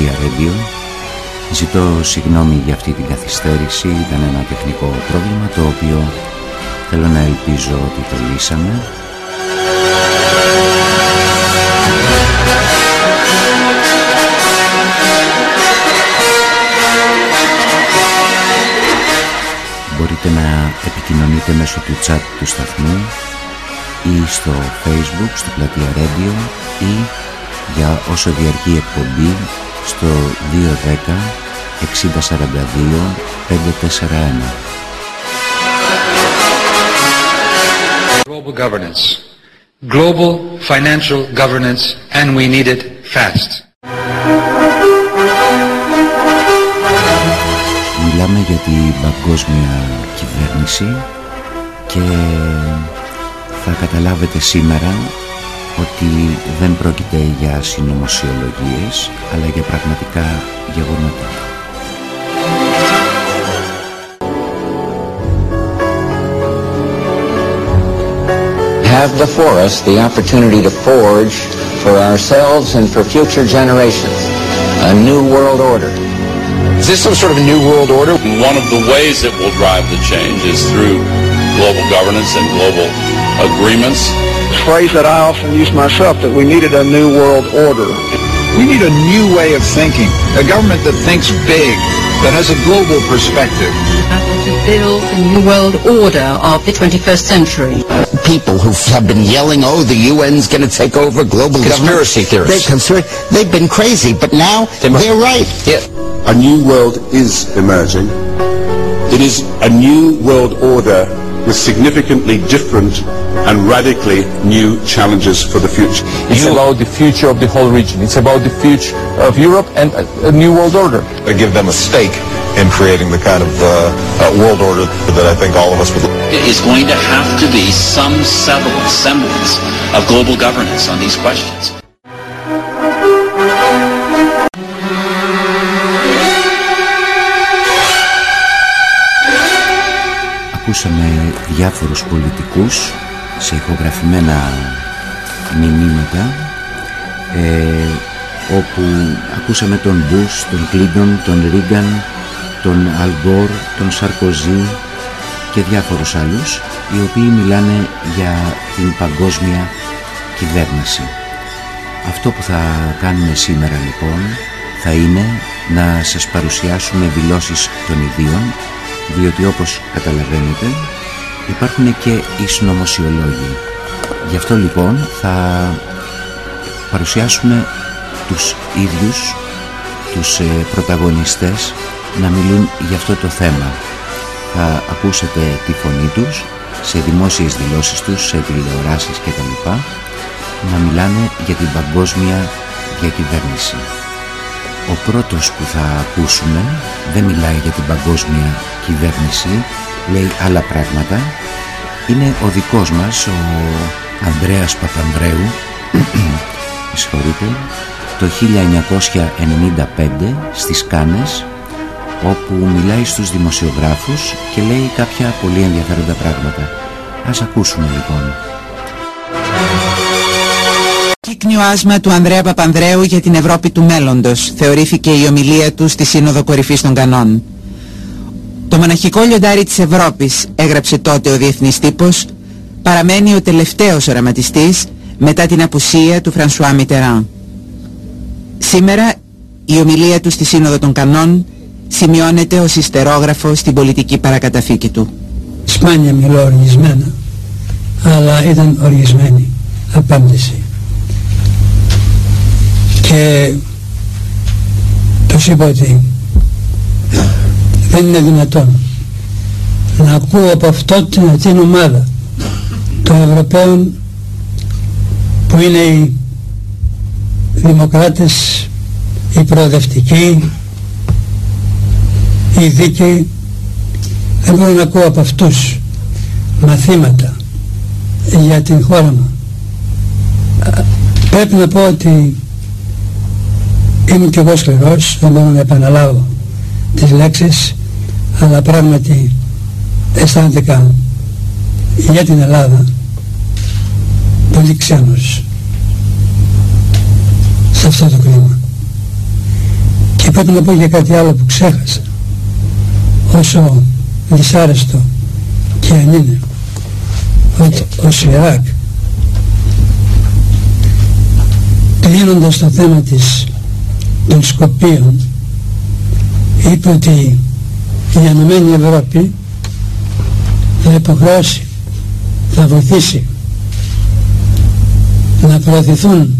στο πλατεία Radio Ζητώ συγγνώμη για αυτή την καθυστέρηση, ήταν ένα τεχνικό πρόβλημα το οποίο θέλω να ελπίζω ότι το λύσαμε. Μπορείτε να επικοινωνείτε μέσω του chat του σταθμού ή στο facebook, στο πλατεία radio ή για όσο διαρκεί η εκπομπή στο 210 6042 541. Global governance. Global financial governance and we need it fast. Μιλάμε για την παγκόσμια κυβέρνηση και θα καταλάβετε σήμερα ότι δεν πρόκειται για συνωμοσιολογίες αλλά για πραγματικά γεγονότα. have before us the opportunity to forge for ourselves and for future generations a new world order. Is this some sort of a new world order? One of the ways that will drive the change is through global governance and global agreements. Phrase that I often use myself, that we needed a new world order. We need a new way of thinking, a government that thinks big, that has a global perspective. To build the new world order of the 21st century. People who have been yelling, oh, the UN's going to take over global Conspiracy government. theorists. They conspira- they've been crazy, but now they're right. Yeah. A new world is emerging. It is a new world order with significantly different and radically new challenges for the future. It's about the future of the whole region. It's about the future of Europe and a, a new world order. I give them a stake in creating the kind of uh, uh, world order that I think all of us would It is going to have to be some semblance, semblance of global governance on these questions. Ακούσαμε διάφορους πολιτικούς σε ηχογραφημένα μηνύματα ε, όπου ακούσαμε τον Μπούς, τον Κλίντον, τον Ρίγκαν, τον Αλγκόρ, τον Σαρκοζή και διάφορους άλλους οι οποίοι μιλάνε για την παγκόσμια κυβέρνηση. Αυτό που θα κάνουμε σήμερα λοιπόν θα είναι να σας παρουσιάσουμε δηλώσεις των ιδίων διότι όπως καταλαβαίνετε υπάρχουν και οι συνωμοσιολόγοι. Γι' αυτό λοιπόν θα παρουσιάσουμε τους ίδιους, τους ε, πρωταγωνιστές να μιλούν για αυτό το θέμα. Θα ακούσετε τη φωνή τους σε δημόσιες δηλώσεις τους, σε τηλεοράσεις κτλ. να μιλάνε για την παγκόσμια διακυβέρνηση. Ο πρώτος που θα ακούσουμε δεν μιλάει για την παγκόσμια κυβέρνηση, λέει άλλα πράγματα. Είναι ο δικός μας, ο Ανδρέας Παπανδρέου, με συγχωρείτε, το 1995 στις Κάνες, όπου μιλάει στους δημοσιογράφους και λέει κάποια πολύ ενδιαφέροντα πράγματα. Ας ακούσουμε λοιπόν. Κύκνιο άσμα του Ανδρέα Παπανδρέου για την Ευρώπη του μέλλοντος θεωρήθηκε η ομιλία του στη Σύνοδο Κορυφής των Κανών. Το μοναχικό λιοντάρι της Ευρώπης, έγραψε τότε ο διεθνής τύπος, παραμένει ο τελευταίος οραματιστής μετά την απουσία του Φρανσουά Μιτεράν. Σήμερα η ομιλία του στη Σύνοδο των Κανών σημειώνεται ως ιστερόγραφο στην πολιτική παρακαταθήκη του. Σπάνια μιλώ οργισμένα, αλλά ήταν οργισμένη απάντηση. Και τους είπα ότι δεν είναι δυνατόν να ακούω από αυτό την, την ομάδα των Ευρωπαίων που είναι οι δημοκράτες, οι προοδευτικοί, οι δίκαιοι δεν μπορώ να ακούω από αυτούς μαθήματα για την χώρα μου. Πρέπει να πω ότι είμαι κι εγώ σκληρός, δεν μπορώ να επαναλάβω τις λέξεις, αλλά πράγματι αισθάνθηκα για την Ελλάδα που πολύ ξένος σε αυτό το κλίμα. Και πρέπει να πω για κάτι άλλο που ξέχασα όσο δυσάρεστο και αν είναι ότι ο Σιράκ κλείνοντας το θέμα της των Σκοπίων είπε ότι η Ενωμένη Ευρώπη θα υποχρεώσει, θα βοηθήσει να προωθηθούν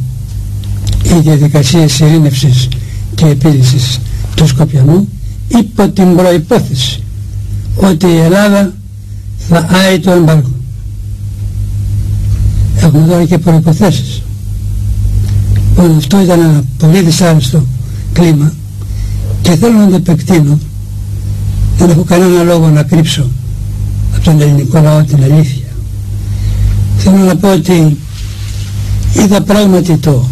οι διαδικασίες ειρήνευσης και επίλυσης του Σκοπιανού υπό την προϋπόθεση ότι η Ελλάδα θα άει το εμπάργο. Έχουμε τώρα και προϋποθέσεις. Λοιπόν, αυτό ήταν ένα πολύ δυσάρεστο κλίμα και θέλω να το επεκτείνω. Δεν έχω κανένα λόγο να κρύψω από τον ελληνικό λαό την αλήθεια. Θέλω να πω ότι είδα πράγματι το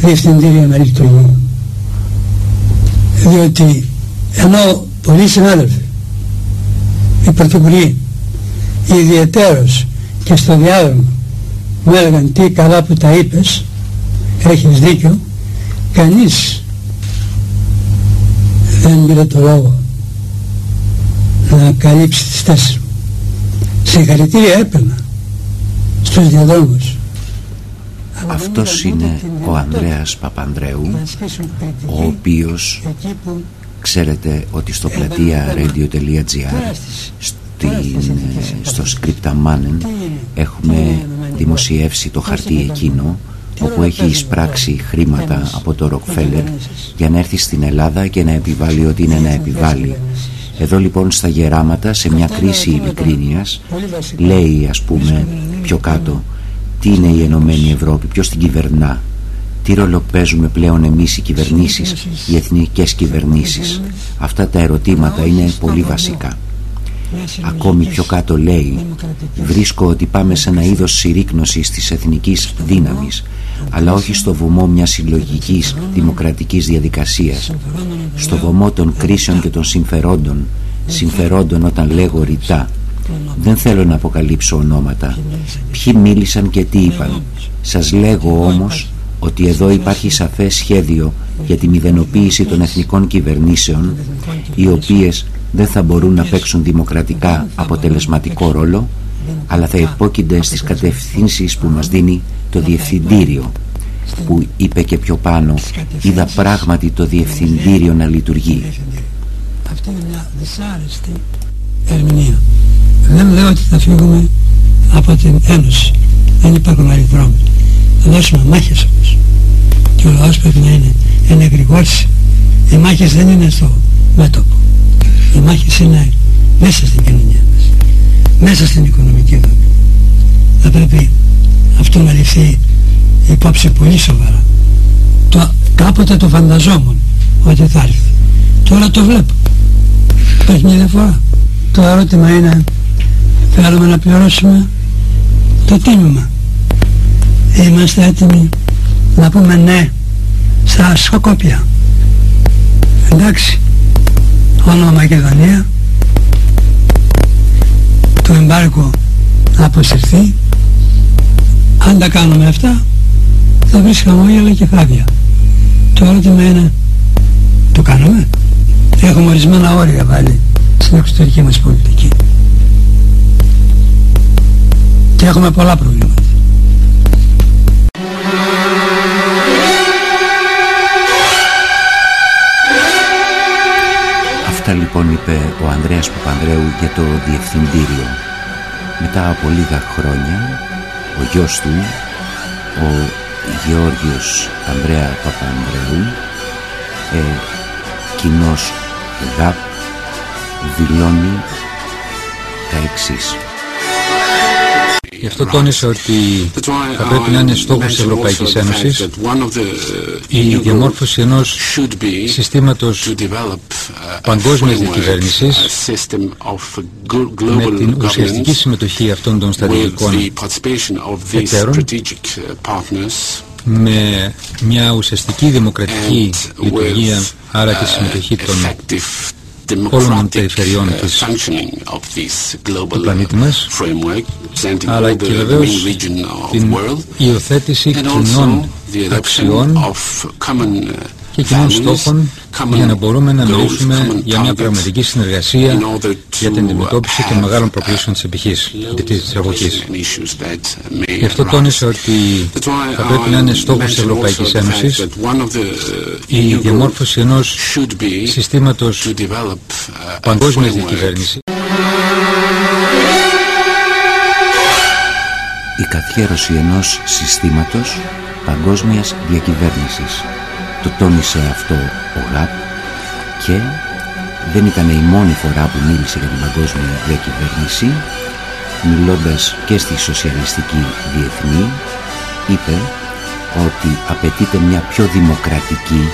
διευθυντήριο να λειτουργεί. Διότι ενώ πολλοί συνάδελφοι, οι πρωθυπουργοί, ιδιαιτέρως και στο διάδρομο μου έλεγαν τι καλά που τα είπες, έχεις δίκιο, κανείς δεν πήρε το λόγο να καλύψει τις θέσεις μου. Συγχαρητήρια έπαιρνα στους διαδρόμους. Αυτός είναι ο Ανδρέας Παπανδρέου, ο οποίος ξέρετε ότι στο πλατεία radio.gr στο Scriptamanen έχουμε δημοσιεύσει το χαρτί εκείνο όπου έχει εισπράξει χρήματα από το Ροκφέλερ για να έρθει στην Ελλάδα και να επιβάλλει ό,τι είναι να επιβάλλει. Εδώ λοιπόν στα γεράματα σε μια κρίση ειλικρίνειας λέει ας πούμε πιο κάτω τι είναι η Ενωμένη Ευρώπη, ποιος την κυβερνά τι ρόλο παίζουμε πλέον εμείς οι κυβερνήσεις, οι εθνικές κυβερνήσεις. Αυτά τα ερωτήματα είναι πολύ βασικά. Ακόμη πιο κάτω λέει Βρίσκω ότι πάμε σε ένα είδος συρρήκνωσης της εθνικής δύναμης αλλά όχι στο βωμό μιας συλλογικής δημοκρατικής διαδικασίας. Στο βωμό των κρίσεων και των συμφερόντων. Συμφερόντων όταν λέγω ρητά. Δεν θέλω να αποκαλύψω ονόματα. Ποιοι μίλησαν και τι είπαν. Σας λέγω όμως ότι εδώ υπάρχει σαφές σχέδιο για τη μηδενοποίηση των εθνικών κυβερνήσεων οι οποίες δεν θα μπορούν να παίξουν δημοκρατικά αποτελεσματικό ρόλο αλλά θα υπόκεινται στις κατευθύνσεις που μας δίνει το Διευθυντήριο που είπε και πιο πάνω είδα πράγματι το Διευθυντήριο να λειτουργεί. Αυτή είναι μια δυσάρεστη ερμηνεία. Δεν λέω ότι θα φύγουμε από την Ένωση. Δεν υπάρχουν άλλοι δρόμοι. Θα δώσουμε μάχες όμως και ο λαός πρέπει να είναι ενεγρηγόρηση οι μάχες δεν είναι στο μέτωπο. Οι μάχες είναι μέσα στην κοινωνία μας. Μέσα στην οικονομική δομή θα πρέπει αυτό να ληφθεί υπόψη πολύ σοβαρά. Το, κάποτε το φανταζόμουν ότι θα έρθει. Τώρα το βλέπω. Υπάρχει μια διαφορά. Το ερώτημα είναι θέλουμε να πληρώσουμε το τίμημα. Είμαστε έτοιμοι να πούμε ναι στα σκοκόπια. Εντάξει. Όνομα Μακεδονία. Το εμπάρκο να αποσυρθεί. Αν τα κάνουμε αυτά θα βρει χαμόγελα και χάδια το ερώτημα είναι το κάνουμε; Έχουμε ορισμένα όρια βάλει στην εξωτερική μας πολιτική. Και έχουμε πολλά προβλήματα. Αυτά λοιπόν είπε ο Ανδρέας Παπανδρέου για το Διευθυντήριο. Μετά από λίγα χρόνια ο γιος του, ο Γεώργιος Ανδρέα Παπανδρέου, ε, κοινός ΓΑΠ, δηλώνει τα εξής. Γι' αυτό τόνισε ότι θα πρέπει να είναι στόχος της Ευρωπαϊκής Ένωσης η διαμόρφωση ενός συστήματος παγκόσμιας διακυβέρνησης με την ουσιαστική συμμετοχή αυτών των στρατηγικών εταίρων με μια ουσιαστική δημοκρατική λειτουργία άρα και συμμετοχή των όλων των περιφερειών της, του πλανήτη μας αλλά και βεβαίως την υιοθέτηση κοινών αξιών και κοινών στόχων για να μπορούμε να μιλήσουμε για μια πραγματική συνεργασία για την αντιμετώπιση των μεγάλων προκλήσεων της επιχείρησης, της εποχής. Γι' αυτό τόνισε ότι θα πρέπει να είναι στόχος της Ευρωπαϊκής Ένωσης η διαμόρφωση ενός συστήματος παγκόσμιας διακυβέρνησης. Η καθιέρωση ενός συστήματος παγκόσμιας διακυβέρνησης το τόνισε αυτό ο ΓΑΠ και δεν ήταν η μόνη φορά που μίλησε για την παγκόσμια διακυβέρνηση μιλώντας και στη σοσιαλιστική διεθνή είπε ότι απαιτείται μια πιο δημοκρατική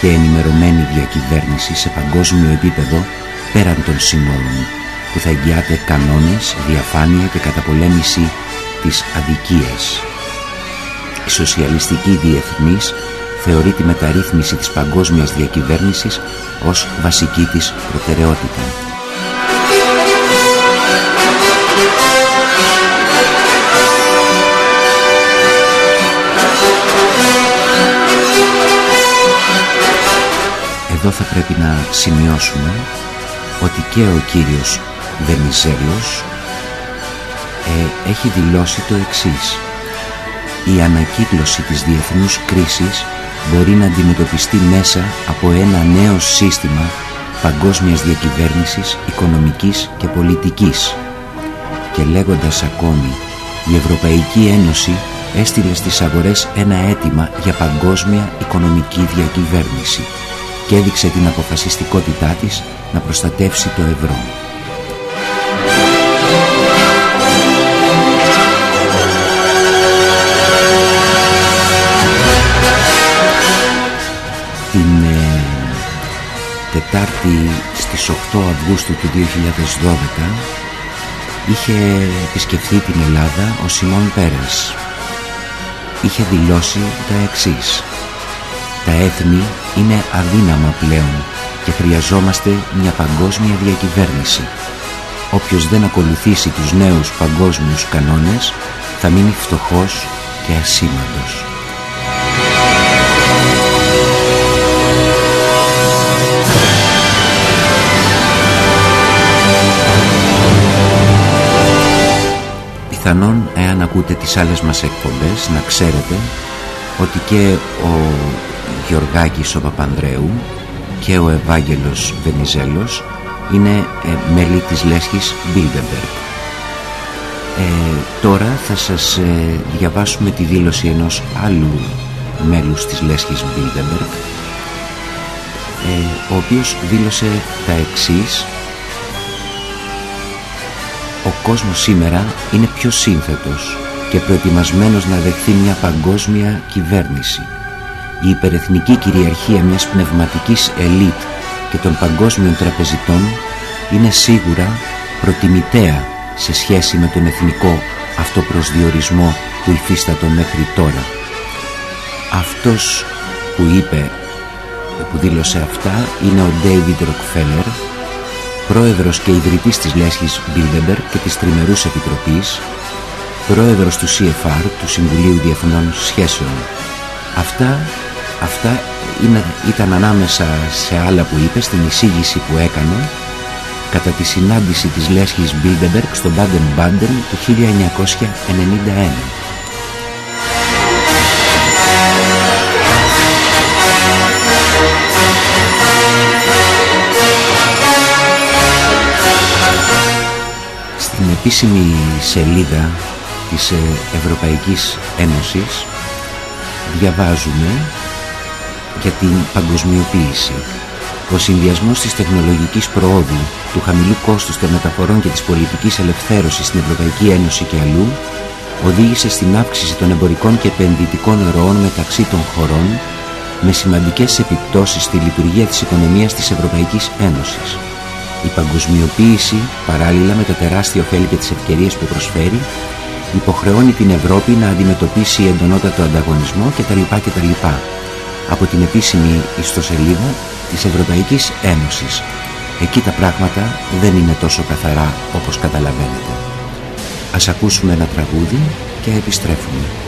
και ενημερωμένη διακυβέρνηση σε παγκόσμιο επίπεδο πέραν των συνόρων που θα εγγυάται κανόνες, διαφάνεια και καταπολέμηση της αδικίας. Η σοσιαλιστική διεθνής θεωρεί τη μεταρρύθμιση της παγκόσμιας διακυβέρνησης ως βασική της προτεραιότητα. Εδώ θα πρέπει να σημειώσουμε ότι και ο κύριος Βενιζέλος ε, έχει δηλώσει το εξής. Η ανακύκλωση της διεθνούς κρίσης μπορεί να αντιμετωπιστεί μέσα από ένα νέο σύστημα παγκόσμιας διακυβέρνησης, οικονομικής και πολιτικής. Και λέγοντας ακόμη, η Ευρωπαϊκή Ένωση έστειλε στις αγορές ένα αίτημα για παγκόσμια οικονομική διακυβέρνηση και έδειξε την αποφασιστικότητά της να προστατεύσει το ευρώ. Τετάρτη στις 8 Αυγούστου του 2012 είχε επισκεφθεί την Ελλάδα ο Σιμών Πέρες. Είχε δηλώσει τα εξής. Τα έθνη είναι αδύναμα πλέον και χρειαζόμαστε μια παγκόσμια διακυβέρνηση. Όποιος δεν ακολουθήσει τους νέους παγκόσμιους κανόνες θα μείνει φτωχός και ασήμαντος. Πιθανόν εάν ακούτε τις άλλες μας εκπομπές να ξέρετε ότι και ο Γιωργάκης ο Παπανδρέου και ο Ευάγγελος Βενιζέλος είναι ε, μέλη της λέσχης Bilderberg. Ε, τώρα θα σας ε, διαβάσουμε τη δήλωση ενός άλλου μέλους της λέσχης Bilderberg ε, ο οποίος δήλωσε τα εξής ο κόσμος σήμερα είναι πιο σύνθετος και προετοιμασμένος να δεχθεί μια παγκόσμια κυβέρνηση. Η υπερεθνική κυριαρχία μιας πνευματικής ελίτ και των παγκόσμιων τραπεζιτών είναι σίγουρα προτιμητέα σε σχέση με τον εθνικό αυτοπροσδιορισμό που υφίστατο μέχρι τώρα. Αυτός που είπε, που δήλωσε αυτά είναι ο David Rockefeller πρόεδρος και ιδρυτής της λέσχης Bilderberg και της Τριμερούς Επιτροπής, πρόεδρος του CFR, του Συμβουλίου Διεθνών Σχέσεων. Αυτά, αυτά είναι, ήταν ανάμεσα σε άλλα που είπε στην εισήγηση που έκανε κατά τη συνάντηση της λέσχης Bilderberg στο Baden-Baden του 1991. Επίσημη σελίδα της ε, Ευρωπαϊκής Ένωσης διαβάζουμε για την παγκοσμιοποίηση. Ο συνδυασμός της τεχνολογικής προόδου, του χαμηλού κόστους των μεταφορών και της πολιτικής ελευθέρωσης στην Ευρωπαϊκή Ένωση και αλλού οδήγησε στην αύξηση των εμπορικών και επενδυτικών ροών μεταξύ των χωρών με σημαντικές επιπτώσεις στη λειτουργία της οικονομίας της Ευρωπαϊκής Ένωσης. Η παγκοσμιοποίηση, παράλληλα με τα τεράστια ωφέλη και τις ευκαιρίες που προσφέρει, υποχρεώνει την Ευρώπη να αντιμετωπίσει εντονότατο ανταγωνισμό κτλ. κτλ. Από την επίσημη ιστοσελίδα της Ευρωπαϊκής Ένωσης. Εκεί τα πράγματα δεν είναι τόσο καθαρά όπως καταλαβαίνετε. Ας ακούσουμε ένα τραγούδι και επιστρέφουμε.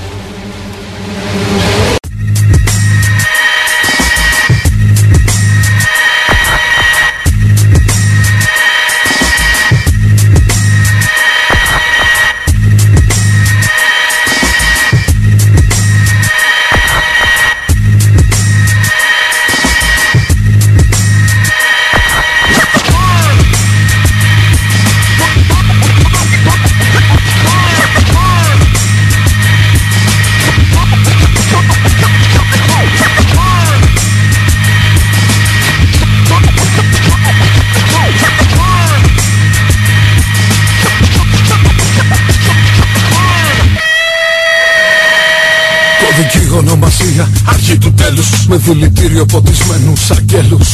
Αρχή του τέλους. Με δηλητήριο ποτισμένους αγγέλους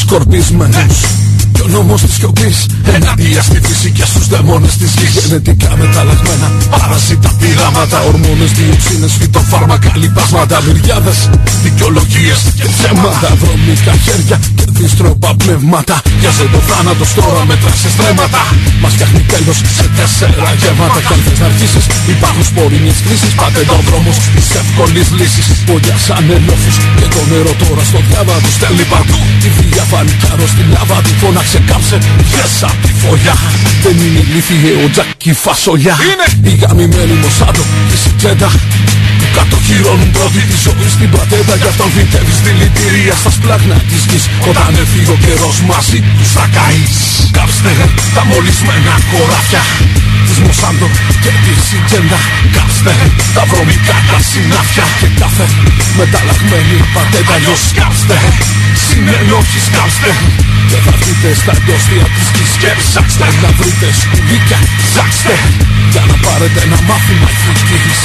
Σκορπισμένους. Ο νόμος της σιωπής Ενάντια στη φύση και στους δαιμόνες της γης. Γενετικά μεταλλαγμένα Παρασίτα πειράματα Ορμόνες, διοξίνες, φυτοφάρμακα Λιπάσματα, μυριάδες Δικαιολογίες και θέματα Βρωμικά χέρια και δίστροπα πνεύματα. Γιάζε το θάνατος τώρα μετρά σε στρέμματα Μας φτιάχνει τέλος σε τέσσερα γεύματα. Κι αν θες να αρχίσεις υπάρχουν σπορίνιες κρίσεις Πάτε το δρόμος της εύκολης λύσης. Πόδια σαν ελόφους και το νερό τώρα στο διάβα του στέλνει παντού. Τη βία βάλει κάρο στη λάβα του φωνάξει ξεκάψε Πιέσα τη φωλιά. Δεν είναι ηλίθιε ο τζάκι φασολιά. Είναι! Η γαμημένη Μοσάντο και η Σιτζέντα. Που κατοχυρώνουν πρώτη της ζωής στην πατέντα Γι' αυτόν βιτεύεις δηλητήρια στα σπλάχνα της γης. Όταν έρθει ο καιρός μαζί τους θα καείς. Κάψτε τα μολυσμένα κοράφια της Μοσάντο και της Σιτζέντα. Κάψτε τα βρωμικά τα συνάφια Και κάθε μεταλλαγμένη πατέντα Αλλιώς κάψτε συνενόχεις κάψτε και θα βρείτε στα ντόστια της γης και ψάξτε Να βρείτε σκουλίκια, ψάξτε Για να πάρετε ένα μάθημα ηθικής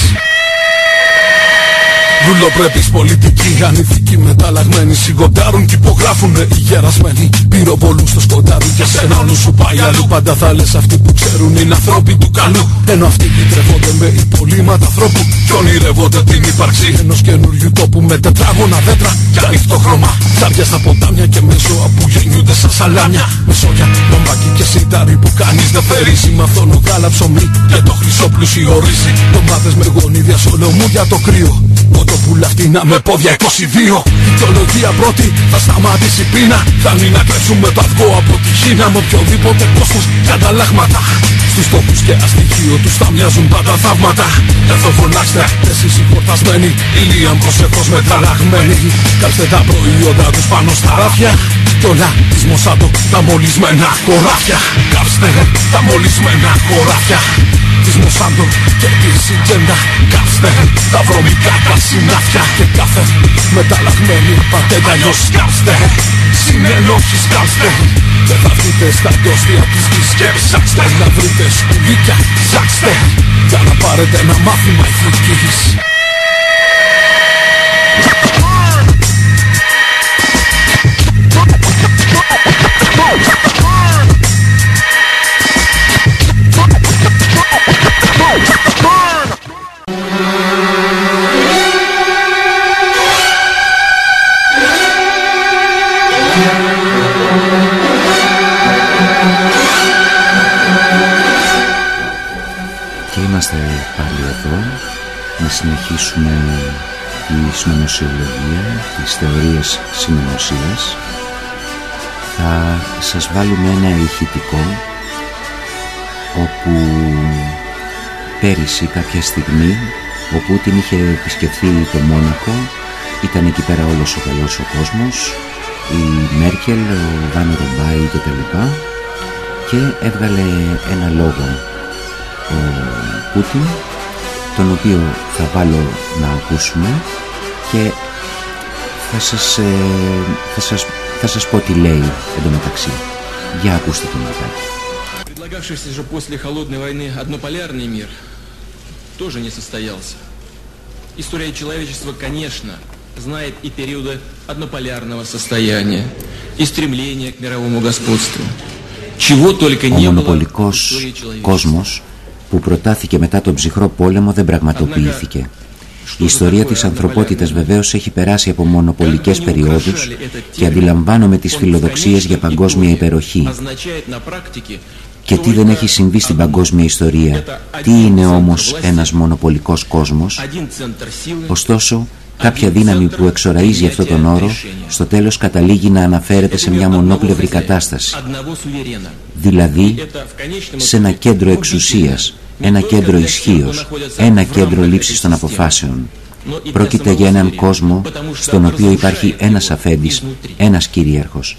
Δουλοπρέπεις πολιτικοί, ανηθικοί μεταλλαγμένοι Σιγοντάρουν κι υπογράφουνε οι γερασμένοι. Πυροβολούν στο σκοτάδι και σένα όλου σου πάει αλλού. Πάντα θα λες αυτοί που ξέρουν είναι ανθρώποι του καλού. Ενώ αυτοί λυτρεύονται με υπολείμματα ανθρώπου Κι ονειρεύονται την ύπαρξη ενός καινούριου τόπου Με τετράγωνα δέντρα και ανοιχτό χρώμα. Ψάρια στα ποτάμια και με ζώα που γεννιούνται σαν σαλάμια. Με σόγια, λομπάκι και σιτάρι που κανείς δεν φερίζει. Μαθαίνω γάλα ψωμί και το χρυσό πλούσιο ρύζι. Τομάτες με γονίδια σολομού για το κρύο πουλα φτηνά με πόδια 22 Ιδεολογία πρώτη θα σταματήσει πείνα. Φτάνει να κλέψουμε το αυγό από τη Χίνα. Με οποιοδήποτε κόστος και ανταλλάγματα Στους τόπους και αστοιχείο τους θα μοιάζουν πάντα θαύματα. Εδώ φωνάξτε εσείς οι χορτασμένοι Ηλίαν προσεχώς μεταλλαγμένοι Κάψτε τα προϊόντα τους πάνω στα ράφια. Κι όλα της Μοσάτο τα μολυσμένα χωράφια. Κάψτε τα μολυσμένα χωράφια της Μοσάντο και τη Σιτζέντα Κάψτε τα βρωμικά τα συνάφια Και κάθε μεταλλαγμένη πατέντα Αλλιώς κάψτε συνενόχεις κάψτε Και θα βρείτε στα δόστια της γης και ψάξτε. Να βρείτε σκουλίκια ψάξτε. Για να πάρετε ένα μάθημα ηθικής να συνεχίσουμε τη συνωμοσιολογία, τις θεωρίες συνωμοσίας. Θα σας βάλουμε ένα ηχητικό όπου πέρυσι κάποια στιγμή ο Πούτιν είχε επισκεφθεί το Μόνακο. Ήταν εκεί πέρα όλος ο καλός ο κόσμος η Μέρκελ, ο Βάνο Ρομπάι και τα λοιπά. Και έβγαλε ένα λόγο. ο Πούτιν τον οποίο θα βάλω να ακούσουμε και θα σας, ε, θα σας, θα σας πω τι λέει εντωμεταξύ. Για ακούστε τον μετά. Предлагавшийся же после холодной войны однополярный мир тоже не состоялся. История человечества, конечно, знает и периоды однополярного состояния, и стремления к мировому господству. Чего только не было в истории человечества που προτάθηκε μετά τον ψυχρό πόλεμο δεν πραγματοποιήθηκε. Η ιστορία της ανθρωπότητας βεβαίως έχει περάσει από μονοπολικές περιόδους και αντιλαμβάνομαι τις φιλοδοξίες για παγκόσμια υπεροχή. και τι δεν έχει συμβεί στην παγκόσμια ιστορία. Τι είναι όμως ένας μονοπολικός κόσμος. Ωστόσο, κάποια δύναμη που εξοραίζει αυτό τον όρο, στο τέλος καταλήγει να αναφέρεται σε μια μονόπλευρη κατάσταση. Δηλαδή, σε ένα κέντρο εξουσίας, ένα κέντρο ισχύως, ένα κέντρο λήψης των αποφάσεων. Πρόκειται για έναν κόσμο στον οποίο υπάρχει ένας αφέντης, ένας κυρίαρχος.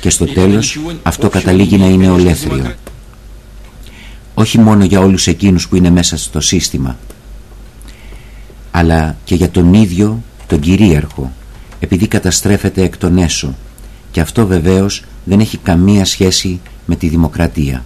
Και στο τέλος αυτό καταλήγει να είναι ολέθριο. Όχι μόνο για όλους εκείνους που είναι μέσα στο σύστημα, αλλά και για τον ίδιο τον κυρίαρχο, επειδή καταστρέφεται εκ των έσω. Και αυτό βεβαίως δεν έχει καμία σχέση με τη δημοκρατία.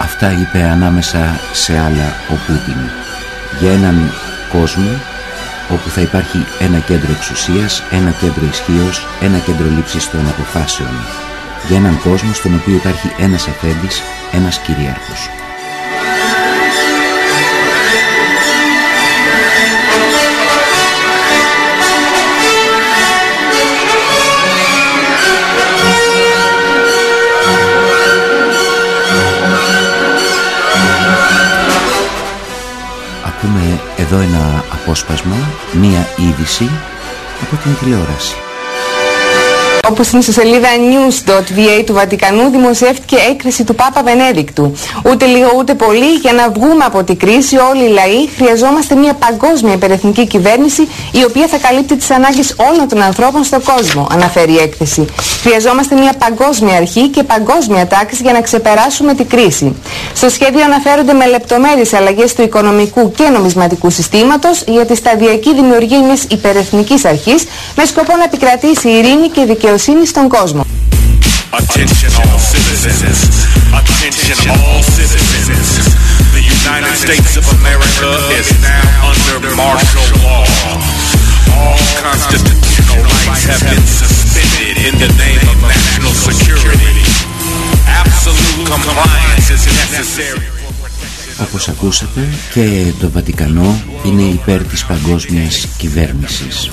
Αυτά είπε ανάμεσα σε άλλα ο Πούτιν για έναν κόσμο όπου θα υπάρχει ένα κέντρο εξουσίας, ένα κέντρο ισχύως, ένα κέντρο λήψης των αποφάσεων για έναν κόσμο στον οποίο υπάρχει ένας αφέντης, ένας κυρίαρχος. Ακούμε εδώ ένα απόσπασμα, μία είδηση από την τηλεόραση. Όπως στην ιστοσελίδα news.va του Βατικανού δημοσιεύτηκε έκθεση του Πάπα Βενέδικτου. Ούτε λίγο ούτε πολύ για να βγούμε από την κρίση όλοι οι λαοί χρειαζόμαστε μια παγκόσμια υπερεθνική κυβέρνηση η οποία θα καλύπτει τις ανάγκες όλων των ανθρώπων στον κόσμο, αναφέρει η έκθεση. Χρειαζόμαστε μια παγκόσμια αρχή και παγκόσμια τάξη για να ξεπεράσουμε την κρίση. Στο σχέδιο αναφέρονται με λεπτομέρειες αλλαγές του οικονομικού και νομισματικού συστήματος για τη σταδιακή δημιουργία μιας υπερεθνικής αρχής με σκοπό να επικρατήσει η ειρήνη και δικαιοσύνη είναι στον κόσμο. Όπως ακούσατε και το Βατικανό είναι υπέρ της παγκόσμιας κυβέρνησης.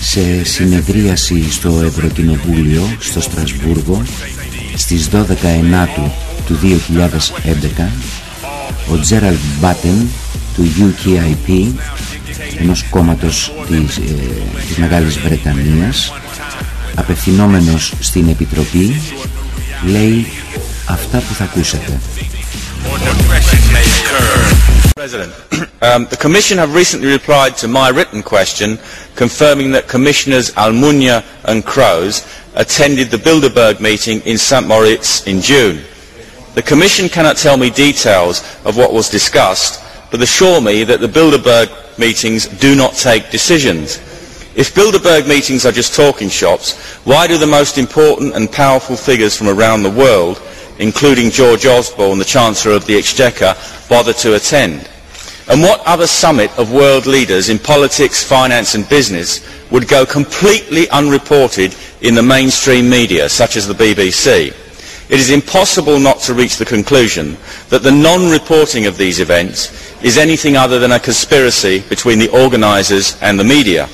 Σε συνεδρίαση στο Ευρωκοινοβούλιο στο Στρασβούργο στις 12 Ενάτου του 2011 ο Τζέραλτ Μπάτεν του UKIP ενός κόμματος της, ε, της Μεγάλης Βρετανίας απευθυνόμενος στην Επιτροπή λέει αυτά που θα ακούσετε President, um, the Commission have recently replied to my written question confirming that Commissioners Almunia and Kroes attended the Bilderberg meeting in St Moritz in June. The Commission cannot tell me details of what was discussed, but assure me that the Bilderberg meetings do not take decisions. If Bilderberg meetings are just talking shops, why do the most important and powerful figures from around the world including George Osborne, the Chancellor of the Exchequer, bother to attend? And what other summit of world leaders in politics, finance and business would go completely unreported in the mainstream media, such as the BBC? It is impossible not to reach the conclusion that the non-reporting of these events is anything other than a conspiracy between the organisers and the media.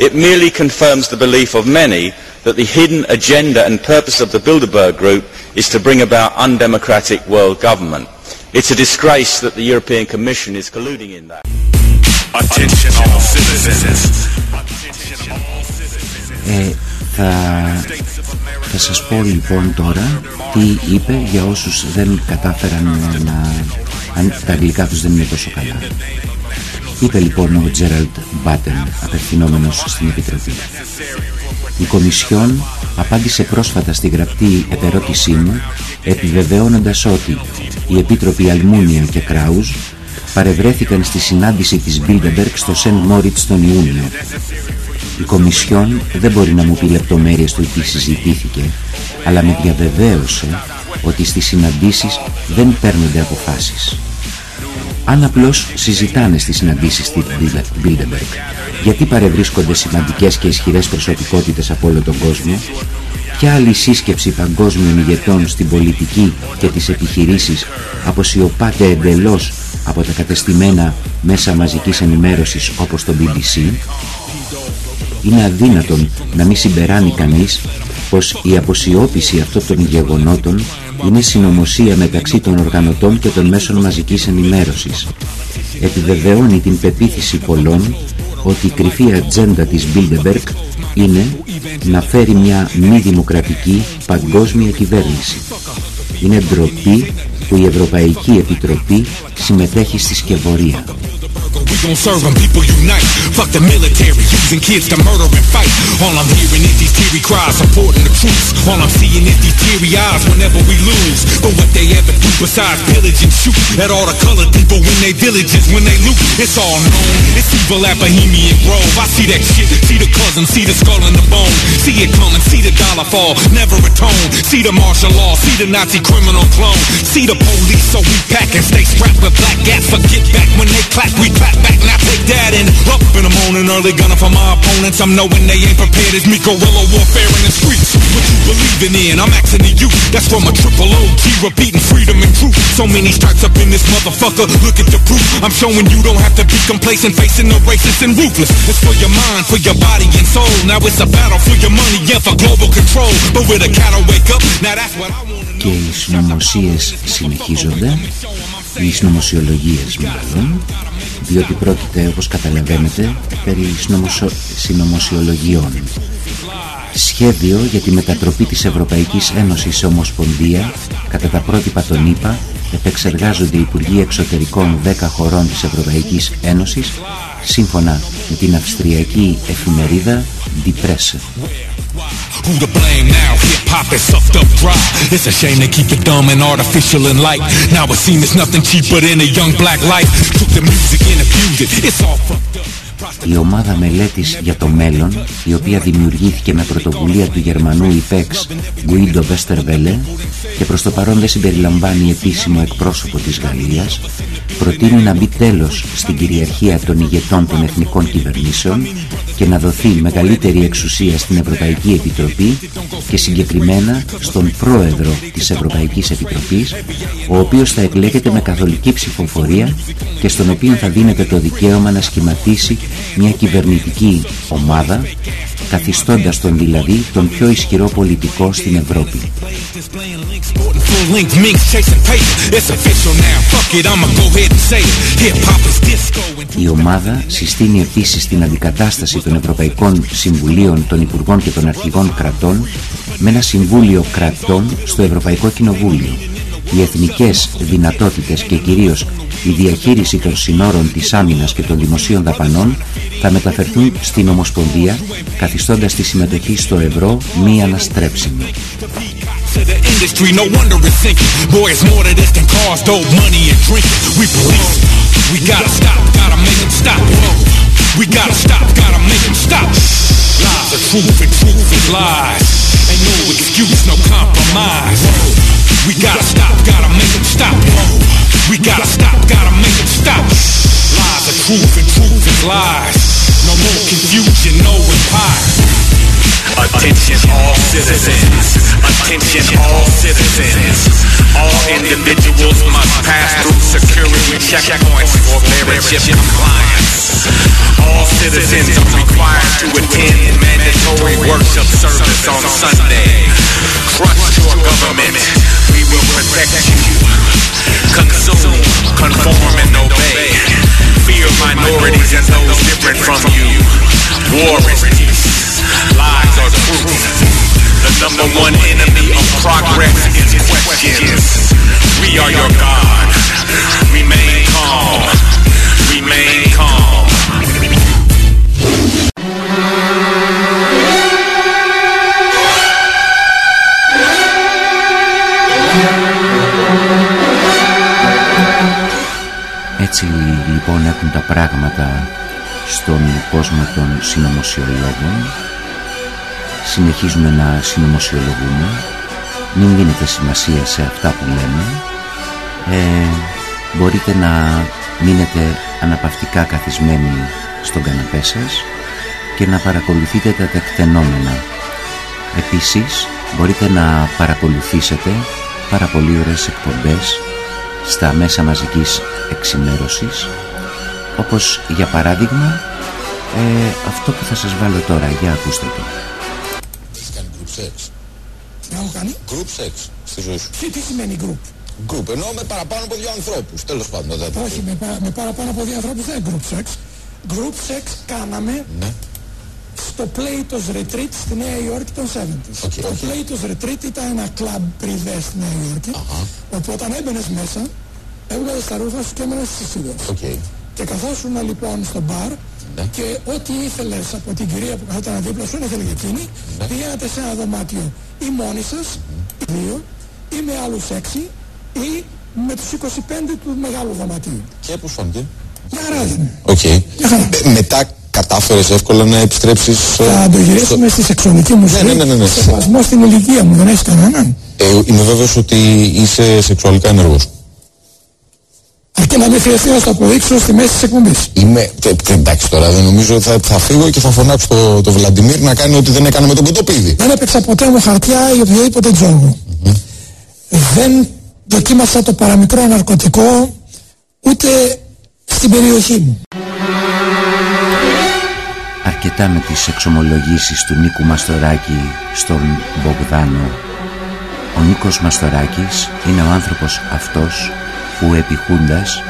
It merely confirms the belief of many that the hidden agenda and purpose of the Bilderberg Group is to bring about undemocratic world government. It's a disgrace that the European Commission is colluding in that. Attention all citizens. Ε, θα, θα σας πω λοιπόν τώρα τι είπε για όσους δεν κατάφεραν να, αν τα αγγλικά τους δεν είναι τόσο καλά. Είπε λοιπόν ο Τζέραλτ Μπάτεν απευθυνόμενος στην Επιτροπή. Η Κομισιόν απάντησε πρόσφατα στη γραπτή επερώτησή μου επιβεβαιώνοντας ότι οι Επίτροποι Αλμούνια και Κράουζ παρευρέθηκαν στη συνάντηση της Bilderberg στο Σεντ Μόριτς τον Ιούνιο. Η Κομισιόν δεν μπορεί να μου πει λεπτομέρειες του τι συζητήθηκε, αλλά με διαβεβαίωσε ότι στις συναντήσεις δεν παίρνονται αποφάσεις. Αν απλώς συζητάνε στις συναντήσεις στη Bilderberg, γιατί παρευρίσκονται σημαντικές και ισχυρές προσωπικότητες από όλο τον κόσμο, Ποια άλλη σύσκεψη παγκόσμιων ηγετών στην πολιτική και τις επιχειρήσεις αποσιωπάται εντελώς από τα κατεστημένα μέσα μαζικής ενημέρωσης όπως το BBC. Είναι αδύνατον να μην συμπεράνει κανείς πως η αποσιώπηση αυτών των γεγονότων είναι συνωμοσία μεταξύ των οργανωτών και των μέσων μαζικής ενημέρωσης. Επιβεβαιώνει την πεποίθηση πολλών ότι η κρυφή ατζέντα της Bilderberg είναι να φέρει μια μη δημοκρατική παγκόσμια κυβέρνηση. Είναι ντροπή που η Ευρωπαϊκή Επιτροπή συμμετέχει στη σκευωρία. We gon' serve them, people unite. Fuck the military, using kids to murder and fight. All I'm hearing is these teary cries supporting the troops. All I'm seeing is these teary eyes whenever we lose. But what they ever do besides pillage and shoot at all the colored people in they villages when they loot. It's all known. It's evil at Bohemian Grove. I see that shit. See the cousin, see the skull and the bone. See it coming, see the dollar fall, never atone. See the martial law, see the Nazi criminal clone. See the police, so we pack and stay strapped with black gas. Forget back when they clap, we clap back, now take that and up in the morning early gunning for my opponents. I'm knowing they ain't prepared as me guerrilla warfare in the streets. What you believing in? I'm asking to you. That's from a triple OG repeating freedom and truth. So many stripes up in this motherfucker. Look at the proof. I'm showing you don't have to be complacent, facing the racist and ruthless. It's for your mind, for your body and soul. Now it's a battle for your money and for global control. But with a cattle wake up, now that's what I want. Και οι συνωμοσίες συνεχίζονται, οι συνωμοσιολογίες μάλλον, διότι πρόκειται όπως καταλαβαίνετε περί συνωμοσιολογιών. Σχέδιο για τη μετατροπή της Ευρωπαϊκής Ένωσης σε Ομοσπονδία κατά τα πρότυπα των ΗΠΑ επεξεργάζονται οι Υπουργοί Εξωτερικών 10 χωρών της Ευρωπαϊκής Ένωσης σύμφωνα η την αυστριακή εφημερίδα διπρέσε. Η ομάδα μελέτης για το μέλλον, η οποία δημιουργήθηκε με πρωτοβουλία του Γερμανού ΙΠΕΞ Guido Westerwelle και προς το παρόν δεν συμπεριλαμβάνει επίσημο εκπρόσωπο της Γαλλίας, προτείνει να μπει τέλος στην κυριαρχία των ηγετών των εθνικών κυβερνήσεων και να δοθεί μεγαλύτερη εξουσία στην Ευρωπαϊκή Επιτροπή και συγκεκριμένα στον πρόεδρο της Ευρωπαϊκής Επιτροπής, ο οποίος θα εκλέγεται με καθολική ψηφοφορία και στον οποίο θα δίνεται το δικαίωμα να σχηματίσει μια κυβερνητική ομάδα καθιστώντας τον δηλαδή τον πιο ισχυρό πολιτικό στην Ευρώπη. Η ομάδα συστήνει επίσης την αντικατάσταση των Ευρωπαϊκών Συμβουλίων των Υπουργών και των Αρχηγών Κρατών με ένα Συμβούλιο Κρατών στο Ευρωπαϊκό Κοινοβούλιο. Οι εθνικές δυνατότητες και κυρίως η διαχείριση των συνόρων της άμυνας και των δημοσίων δαπανών θα μεταφερθούν στην Ομοσπονδία καθιστώντας τη συμμετοχή στο ευρώ μη αναστρέψιμη. We gotta stop, gotta make them stop. We gotta stop, gotta make them stop. Lies are truth and truth is lies. no excuse, no compromise. We gotta stop, gotta make them stop. We gotta stop, gotta make them stop. Lies are truth and truth is lies. No more confusion, no reply. Attention all citizens. Attention all citizens. All individuals must pass through security checkpoints for chip compliance. All citizens are required to attend mandatory worship service on Sunday. Trust your government. We will protect you. Consume, conform, and obey. Fear minorities and those different from you. War is peace. Lies. The number one enemy of progress is questions. We are your God. Remain calm. Remain calm. Έτσι λοιπόν έχουν τα πράγματα στον κόσμο των συνωμοσιολόγων συνεχίζουμε να συνωμοσιολογούμε. Μην δίνετε σημασία σε αυτά που λέμε. Ε, μπορείτε να μείνετε αναπαυτικά καθισμένοι στον καναπέ σας και να παρακολουθείτε τα τεκτενόμενα. Επίσης μπορείτε να παρακολουθήσετε πάρα πολύ ωραίες εκπομπές στα μέσα μαζικής εξημέρωσης όπως για παράδειγμα ε, αυτό που θα σας βάλω τώρα. Για ακούστε το. Έχεις κάνει group sex. Τι έχω κάνει. Group sex στη ζωή σου. Τι, τι σημαίνει group; Group. Εννοώ με παραπάνω από δύο ανθρώπους. Τέλος πάντων δεν Όχι με, πα, με παραπάνω από δύο ανθρώπους δεν είναι group sex. Group sex κάναμε Ναι. στο Plato's Retreat στη Νέα Υόρκη των 70's. Okay, το okay. Plato's Retreat ήταν ένα κλαμπ πριβέ στη Νέα Υόρκη, όπου όταν έμπαινες μέσα, έβγαλες τα ρούχα σου και έμενες στις σίδες. Okay. Και καθόσουν λοιπόν στο μπαρ Ναι. και ό,τι ήθελες από την κυρία που καθόταν δίπλα σου, ήθελε και εκείνη, Ναι. πηγαίνατε σε ένα δωμάτιο ή μόνοι σας, ή δύο, ή με άλλους έξι, ή με τους 25 του μεγάλου δωματίου. Και πώς φάνηκε Μια χαρά δεν είναι. Οκ Ε, Μετά κατάφερες εύκολα να επιστρέψεις ε, Θα το γυρίσουμε στη σεξουαλική μου ζωή. Ναι, ναι, ναι, ναι. Σεβασμό στην ηλικία μου, δεν έχεις κανέναν. ε, Είμαι βέβαιος ότι είσαι σεξουαλικά ενεργός Αρκεί να μην χρειαστεί να στο αποδείξω στη μέση της εκπομπής. Είμαι, τε, τε, εντάξει τώρα δεν νομίζω ότι θα, θα φύγω και θα φωνάξω το, το Βλαντιμίρ να κάνει ό,τι δεν έκανε με τον Κοντοπίδη. Δεν έπαιξα ποτέ μου χαρτιά ή οποιοδήποτε τζόγο. Δεν δοκίμασα το παραμικρό ναρκωτικό ούτε στην περιοχή μου. αρκετά με τις εξομολογήσεις του Νίκου Μαστοράκη στον Μπογδάνο. Ο Νίκος Μαστοράκης είναι ο άνθρωπος αυτός που επί Χούντας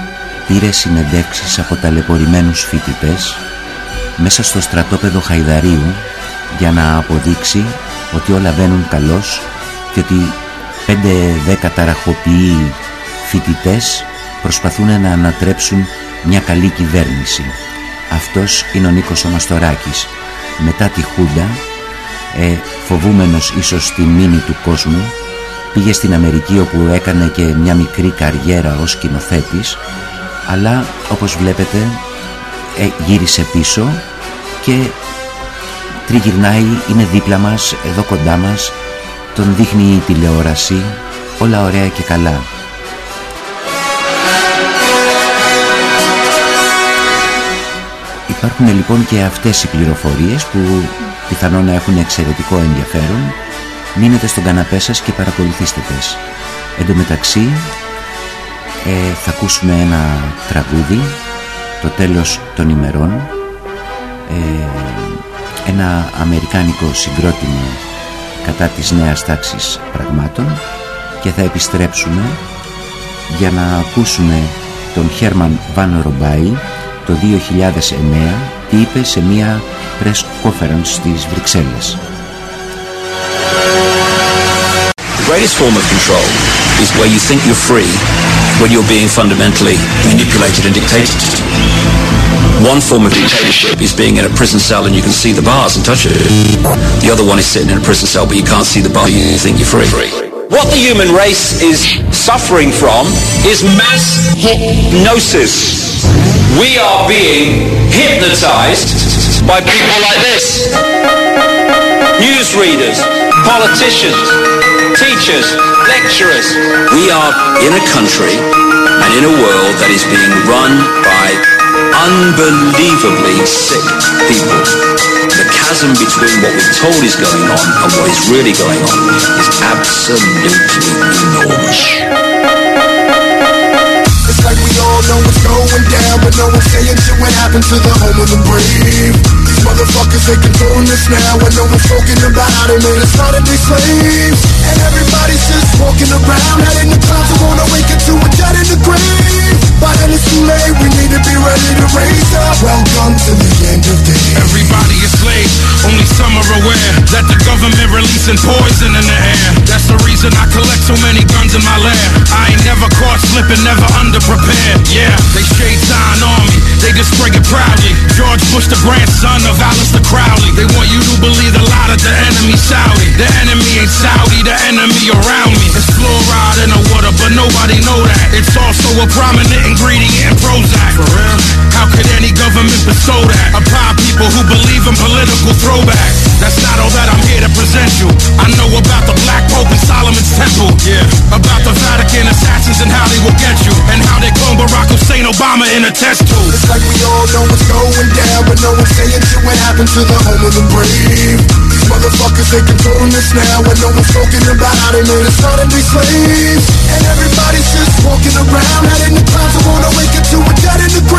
πήρε συνεντεύξεις από ταλαιπωρημένους φοιτητές μέσα στο στρατόπεδο Χαϊδαρίου για να αποδείξει ότι όλα βαίνουν καλώς και ότι 5-10 ταραχοποιοί φοιτητές προσπαθούν να ανατρέψουν μια καλή κυβέρνηση. Αυτός είναι ο Νίκος ο Μαστοράκης. Μετά τη Χούντα, ε, φοβούμενος ίσως τη μνήμη του κόσμου, πήγε στην Αμερική όπου έκανε και μια μικρή καριέρα ως σκηνοθέτης, αλλά όπως βλέπετε ε, γύρισε πίσω και τριγυρνάει, είναι δίπλα μας, εδώ κοντά μας, τον δείχνει η τηλεόραση, όλα ωραία και καλά. Υπάρχουν λοιπόν και αυτές οι πληροφορίες που πιθανόν να έχουν εξαιρετικό ενδιαφέρον. Μείνετε στον καναπέ σας και παρακολουθήστε τες. Εν τω μεταξύ ε, θα ακούσουμε ένα τραγούδι, το τέλος των ημερών, ε, ένα αμερικάνικο συγκρότημα κατά της νέας τάξης πραγμάτων και θα επιστρέψουμε για να ακούσουμε τον Χέρμαν Βαν Ρομπάι το 2009 τι είπε σε μια press conference στις Βρυξέλλες. The greatest form of control is where you think you're free when you're being fundamentally manipulated and dictated. One form of dictatorship is being in a prison cell and you can see the bars and touch it. The other one is sitting in a prison cell but you can't see the bar, you think you're free. What the human race is suffering from is mass hypnosis. We are being hypnotized by people like this. Newsreaders, politicians, teachers, lecturers. We are in a country and in a world that is being run by unbelievably sick people. The chasm between what we're told is going on and what is really going on is absolutely enormous. But no one's saying shit what happened to the home of the brave. These motherfuckers, they controlling us now, and no one's talking about how they made us out of these slaves. And everybody's just walking around, heading the clouds, and wanna wake up to a dead in the grave. But then ready to raise up. Welcome to the end of days. Everybody is slaves, only some are aware that the government releasing poison in the air. That's the reason I collect so many guns in my lair. I ain't never caught slipping, never underprepared. Yeah, they shade sign on me, they just spray it proudly. George Bush, the grandson of Alistair Crowley. They want you to believe a lot of the enemy Saudi. The enemy ain't Saudi, the enemy around me. It's fluoride in the water, but nobody know that. It's also a prominent ingredient in Prozac. For real? How could any government bestow that upon people who believe in political throwback? That's not all that I'm here to present you. I know about the Black Pope and Solomon's Temple. Yeah. About the Vatican assassins and how they will get you. And how they gon' Barack Hussein Obama in a test tube. It's like we all know what's going down, but no one's saying shit what happened to the home of the brave. These motherfuckers, they controlling us now, and no one's talking about how they made us start and be slaves. And everybody's just walking around, heading the clouds, I wanna wake up to a dead in the grave.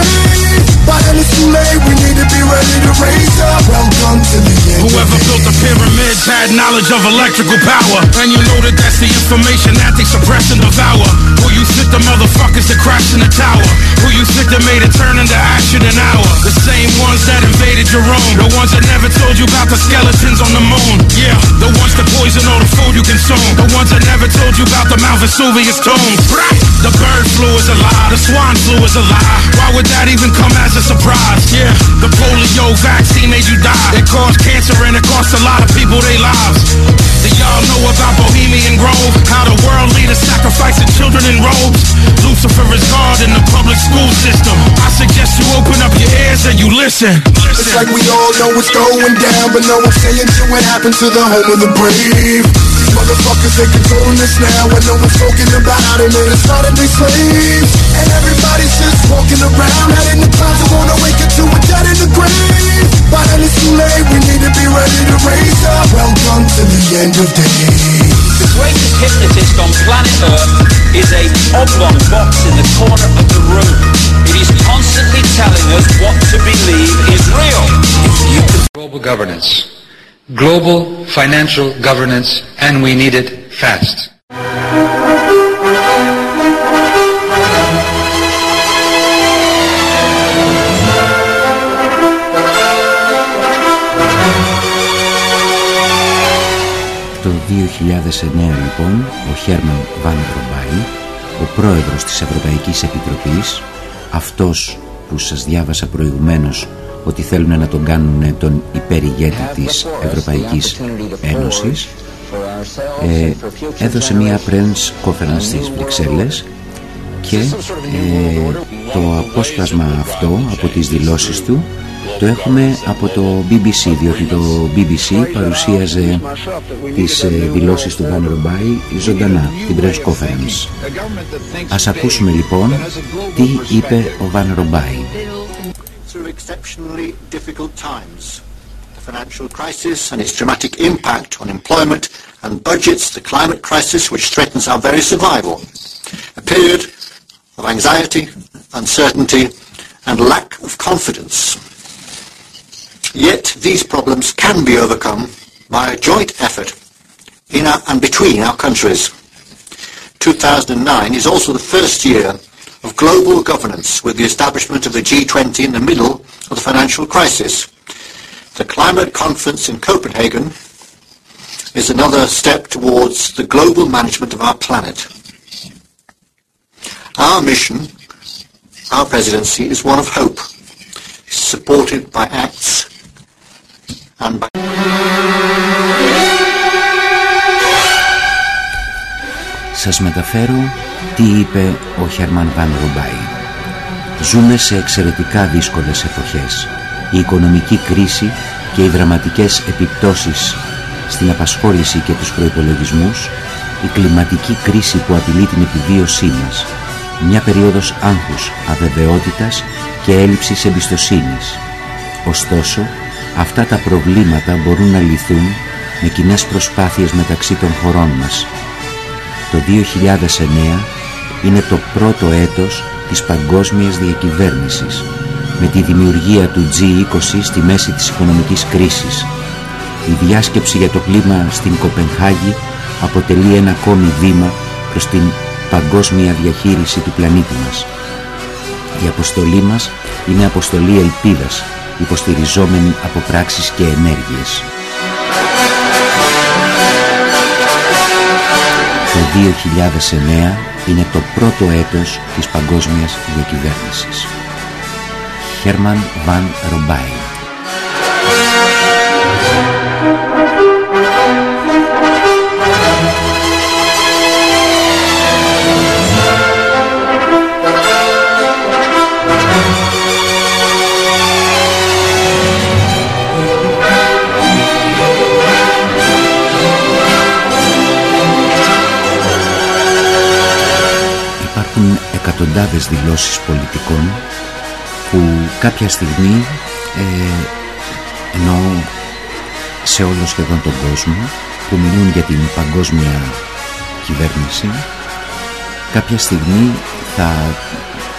It's too late, we need to be ready to raise up. Welcome to the end. Whoever built the pyramids had knowledge of electrical power. And you know that that's the information that they suppress and devour. Who you think the motherfuckers that crashed in the tower? Who you think that made it turn into ash in an hour? The same ones that invaded your own. The ones that never told you about the skeletons on the moon. Yeah, the ones that poison all the food you consume. The ones that never told you about the Mount Vesuvius tombs. Right. The bird flu is a lie. The swan flu is a lie. Why would that even come as a surprise? Yeah, the polio vaccine made you die. It caused cancer and it cost a lot of people their lives. Do y'all know about Bohemian Grove? How the world leaders sacrificing children in robes? Lucifer is God in the public school system. I suggest you open up your ears and you listen. It's like we all know what's going down, but no one's saying shit what happened to the home of the brave. Motherfuckers, they controlling us now, and no one's talking about how they made us and be slaves. And everybody's just walking around, heading the clouds, wanna wake up to a dead in the grave. But then it's too late, we need to be ready to raise up. Welcome to the end of days. The greatest hypnotist on planet Earth is a oblong box in the corner of the room. It is constantly telling us what to believe is real. Global governance. Global financial governance, and we need it fast. Λοιπόν ο Χέρμαν Βαν Ρομπάι, ο πρόεδρος της Ευρωπαϊκής Επιτροπής, αυτός που σας διάβασα προηγουμένως ότι θέλουν να τον κάνουν τον υπερηγέτη της Ευρωπαϊκής Ένωσης ε, έδωσε μια press conference στις Βρυξέλλες και ε, το απόσπασμα αυτό από τις δηλώσεις του το έχουμε από το BBC διότι το BBC παρουσίαζε τις ε, δηλώσεις του Van Rompuy ζωντανά την press conference Ας ακούσουμε λοιπόν τι είπε ο Van Rompuy through exceptionally difficult times. The financial crisis and its dramatic impact on employment and budgets, the climate crisis which threatens our very survival. A period of anxiety, uncertainty and lack of confidence. Yet these problems can be overcome by a joint effort in our, and between our countries. 2009 is also the first year of global governance with the establishment of the G20 in the middle of the financial crisis. The climate conference in Copenhagen is another step towards the global management of our planet. Our mission, our presidency, is one of hope, supported by acts and by... Σας μεταφέρω τι είπε ο Χερμαν Βαν Ρομπάι. Ζούμε σε εξαιρετικά δύσκολες εποχές. Η οικονομική κρίση και οι δραματικές επιπτώσεις στην απασχόληση και τους προϋπολογισμούς, η κλιματική κρίση που απειλεί την επιβίωσή μας, μια περίοδος άγχους, αβεβαιότητας και έλλειψης εμπιστοσύνης. Ωστόσο, αυτά τα προβλήματα μπορούν να λυθούν με κοινέ προσπάθειες μεταξύ των χωρών μας. Το 2009 είναι το πρώτο έτος της παγκόσμιας διακυβέρνησης με τη δημιουργία του G20 στη μέση της οικονομικής κρίσης. Η διάσκεψη για το κλίμα στην Κοπενχάγη αποτελεί ένα ακόμη βήμα προς την παγκόσμια διαχείριση του πλανήτη μας. Η αποστολή μας είναι αποστολή ελπίδας, υποστηριζόμενη από πράξεις και ενέργειες. Το 2009 είναι το πρώτο έτος της παγκόσμιας διακυβέρνησης. Χέρμαν Βαν Ρομπάι εκατοντάδες δηλώσεις πολιτικών που κάποια στιγμή ε, ενώ σε όλο σχεδόν τον κόσμο που μιλούν για την παγκόσμια κυβέρνηση κάποια στιγμή θα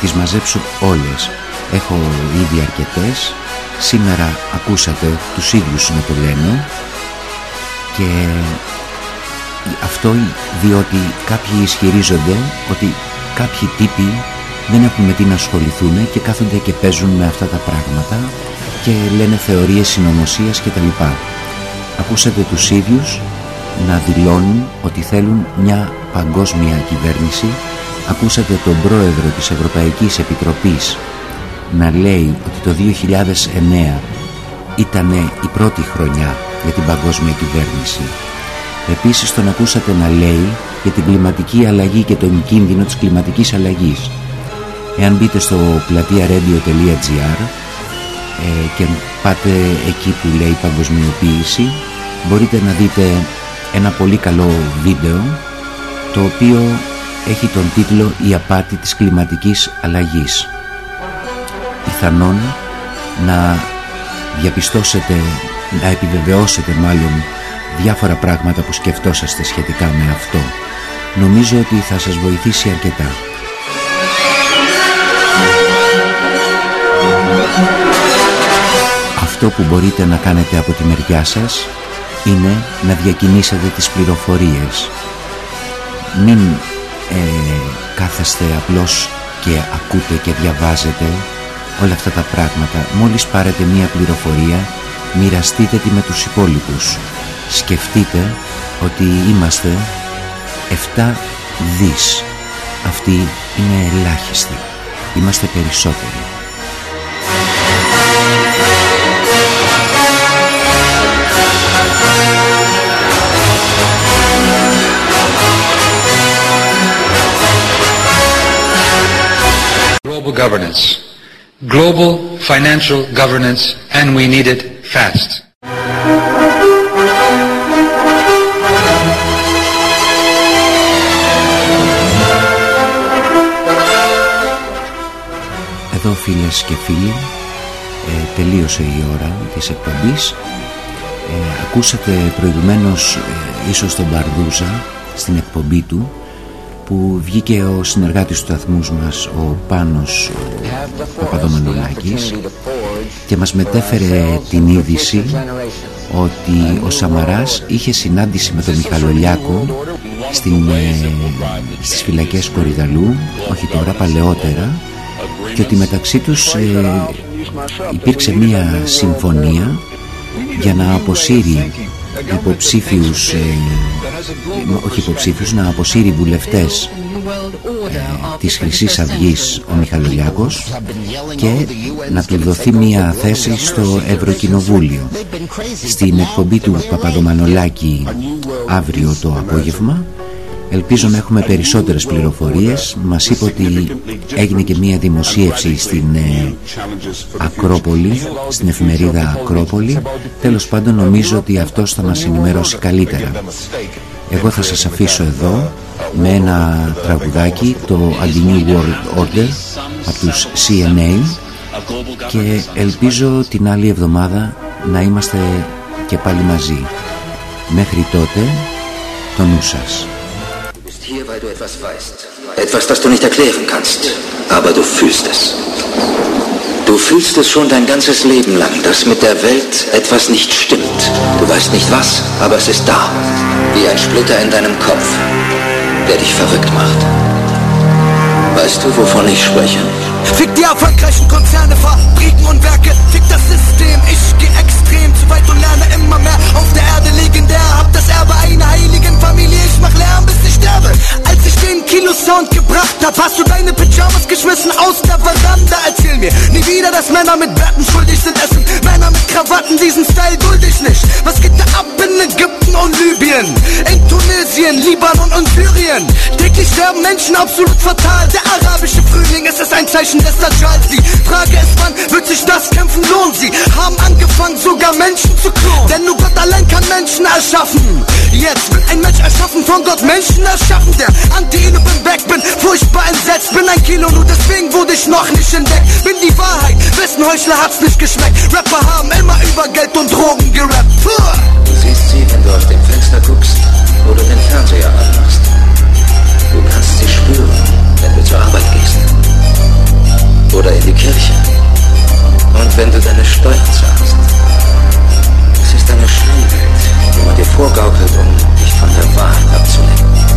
τις μαζέψω όλες. Έχω ήδη αρκετές. Σήμερα ακούσατε τους ίδιους να το λένε. Και αυτό διότι κάποιοι ισχυρίζονται ότι κάποιοι τύποι δεν έχουν με τι να ασχοληθούν και κάθονται και παίζουν με αυτά τα πράγματα και λένε θεωρίες συνωμοσίας κτλ. Ακούσατε τους ίδιους να δηλώνουν ότι θέλουν μια παγκόσμια κυβέρνηση. Ακούσατε τον πρόεδρο της Ευρωπαϊκής Επιτροπής να λέει ότι το 2009 ήταν η πρώτη χρονιά για την παγκόσμια κυβέρνηση. Επίσης τον ακούσατε να λέει για την κλιματική αλλαγή και τον κίνδυνο της κλιματικής αλλαγής. Εάν μπείτε στο πλατεία-radio.gr ε, και πάτε εκεί που λέει παγκοσμιοποίηση μπορείτε να δείτε ένα πολύ καλό βίντεο το οποίο έχει τον τίτλο «Η απάτη της κλιματικής αλλαγής». Πιθανόν να διαπιστώσετε, να επιβεβαιώσετε μάλλον διάφορα πράγματα που σκεφτόσαστε σχετικά με αυτό. Νομίζω ότι θα σας βοηθήσει αρκετά. Αυτό που μπορείτε να κάνετε από τη μεριά σας είναι να διακινήσετε τις πληροφορίες. Μην ε, κάθεστε απλώς και ακούτε και διαβάζετε όλα αυτά τα πράγματα. Μόλις πάρετε μία πληροφορία, μοιραστείτε τη με τους υπόλοιπους. Σκεφτείτε ότι είμαστε 7 δις. Αυτοί είναι ελάχιστοι. Είμαστε περισσότεροι. Global governance. Global financial governance and we need it fast. Εδώ φίλες και φίλοι, ε, τελείωσε η ώρα της εκπομπής. Ε, ακούσατε προηγουμένως ε, ίσως τον Μπαρδούζα στην εκπομπή του που βγήκε ο συνεργάτης του σταθμούς μας ο Πάνος ο Παπαδομανολάκης και μας μετέφερε την είδηση ότι ο Σαμαράς είχε συνάντηση με τον Μιχαλολιάκο στην, ε, στις φυλακές Κορυδαλού όχι τώρα παλαιότερα και ότι μεταξύ τους ε, υπήρξε μία συμφωνία για να αποσύρει υποψήφιους, ε, όχι υποψήφιους, να αποσύρει βουλευτές ε, της χρυσής Αυγής ο Μιχαλολιάκος και να του δοθεί μια θέση στο Ευρωκοινοβούλιο. Στην εκπομπή του Παπαδομανολάκη αύριο το απόγευμα Ελπίζω να έχουμε περισσότερες πληροφορίες. Μας είπε ότι έγινε και μία δημοσίευση στην ε, Ακρόπολη, στην εφημερίδα Ακρόπολη. Τέλος πάντων νομίζω ότι αυτός θα μας ενημερώσει καλύτερα. Εγώ θα σας αφήσω εδώ με ένα τραγουδάκι, το A World Order από τους CNA και ελπίζω την άλλη εβδομάδα να είμαστε και πάλι μαζί. Μέχρι τότε, το νου σας. Weil du etwas weißt. Etwas, das du nicht erklären kannst, aber du fühlst es. Du fühlst es schon dein ganzes Leben lang, dass mit der Welt etwas nicht stimmt. Du weißt nicht was, aber es ist da. Wie ein Splitter in deinem Kopf, der dich verrückt macht. Weißt du, wovon ich spreche? Fick die erfolgreichen Konzerne, Fabriken und Werke. Fick das System, ich geh extrem zu weit und lerne immer mehr. Auf der Erde legendär, hab das Erbe einer heiligen Familie. Ich mach Lärm, bis ich sterbe. Als ich den Kilo Sound gebracht hab, hast du deine Pyjamas geschmissen aus der Veranda. Erzähl mir nie wieder, dass Männer mit Bärten schuldig sind. Es sind Männer mit Krawatten, diesen Style duld ich nicht. Was geht da ab in Ägypten und Libyen? In Tunesien, Libanon und Syrien. Täglich sterben Menschen absolut fatal. Der arabische Frühling ist es ein Zeichen des Dajjals. Die Frage ist, wann wird sich das Kämpfen lohnen? Sie haben angefangen, sogar Menschen zu klonen. Denn nur Gott allein kann Menschen erschaffen. Jetzt wird ein Mensch erschaffen, von Gott Menschen erschaffen. Der Anti-Inu bin weg, bin furchtbar entsetzt. Bin ein Kilo, nur deswegen wurde ich noch nicht entdeckt. Bin die Wahrheit, wessen Heuchler hat's nicht geschmeckt. Rapper haben immer über Geld und Drogen gerappt. Puh. Du siehst sie, wenn du aus dem Fenster guckst oder den Fernseher anmachst. Du kannst sie spüren, wenn du zur Arbeit gehst. Oder in die Kirche. Und wenn du deine Steuern zahlst. Es ist eine Scheinwelt, die man dir vorgaukelt, um dich von der Wahrheit abzulenken.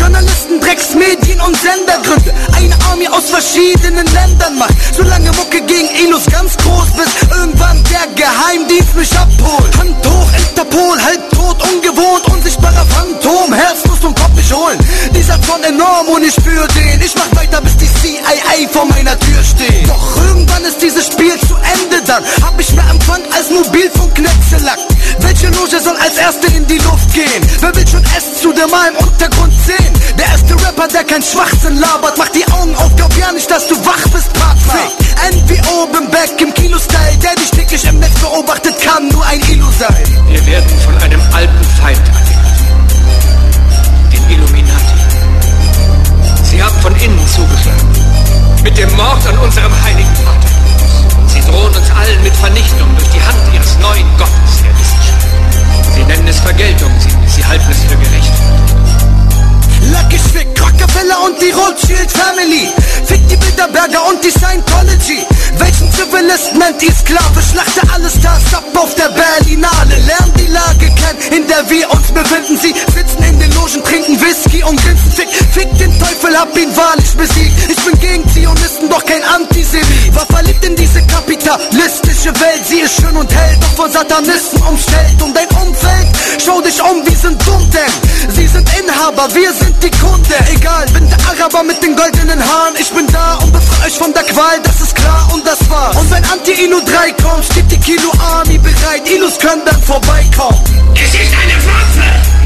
Journalisten, Drecksmedien und Sendergründe. Eine Armee aus verschiedenen Ländern macht. Solange Mucke gegen Ilus ganz groß bis irgendwann der Geheimdienst mich abholt. Hand hoch, Interpol, halb tot, ungewohnt, unsichtbarer Phantom. Herzlos und Kopf mich holen. Dieser Zorn enorm und ich spür den. Ich mach weiter, bis die CIA vor meiner Tür steht. Doch irgendwann ist dieses Spiel zu Ende dann. Hab ich mehr Empfang als Mobilfunknetze lackt. Welche Loge soll als erste in die Luft gehen? Wer will schon S zu der mal im Untergrund sehen? Der erste Rapper, der kein Schwachsinn labert, macht die Augen auf, glaub ja nicht, dass du wach bist, Partner. NWO, bin back im Kino-Style, der dich täglich im Netz beobachtet, kann nur ein Illu sein. Wir werden von einem alten Feind angegriffen. Den Illuminati. Sie haben von innen zugeschlagen. Mit dem Mord an unserem heiligen Vater. Sie drohen uns allen mit Vernichtung durch die Hand ihres neuen Gottes der Wissenschaft. Sie nennen es Vergeltung, sie, sie halten es für gerecht. Lucky Fick, Rockefeller und die Rothschild Family. Fick die Bilderberger und die Scientology. Welchen Zivilist nennt die Sklave? Schlachte alle Stars ab auf der Berlinale. Lernen die Lage kennen, in der wir uns befinden. Sie sitzen in den Logen, trinken Whisky und grinsen. Fick, fick den Teufel, hab ihn wahrlich besiegt. Ich bin gegen Zionisten, doch kein Antisemit. War verliebt in diese kapitalistische Welt. Sie ist schön und hell, doch von Satanisten umstellt. Und dein Umfeld, schau dich um, wir sind dumm, denn Inhaber, wir sind die Kunde. Egal, bin der Araber mit den goldenen Haaren. Ich bin da und befreie euch von der Qual, das ist klar und das war's. Und wenn Anti-Inu 3 kommt, steht die Kilo Army bereit. Ilus können dann vorbeikommen. Es ist eine Waffe!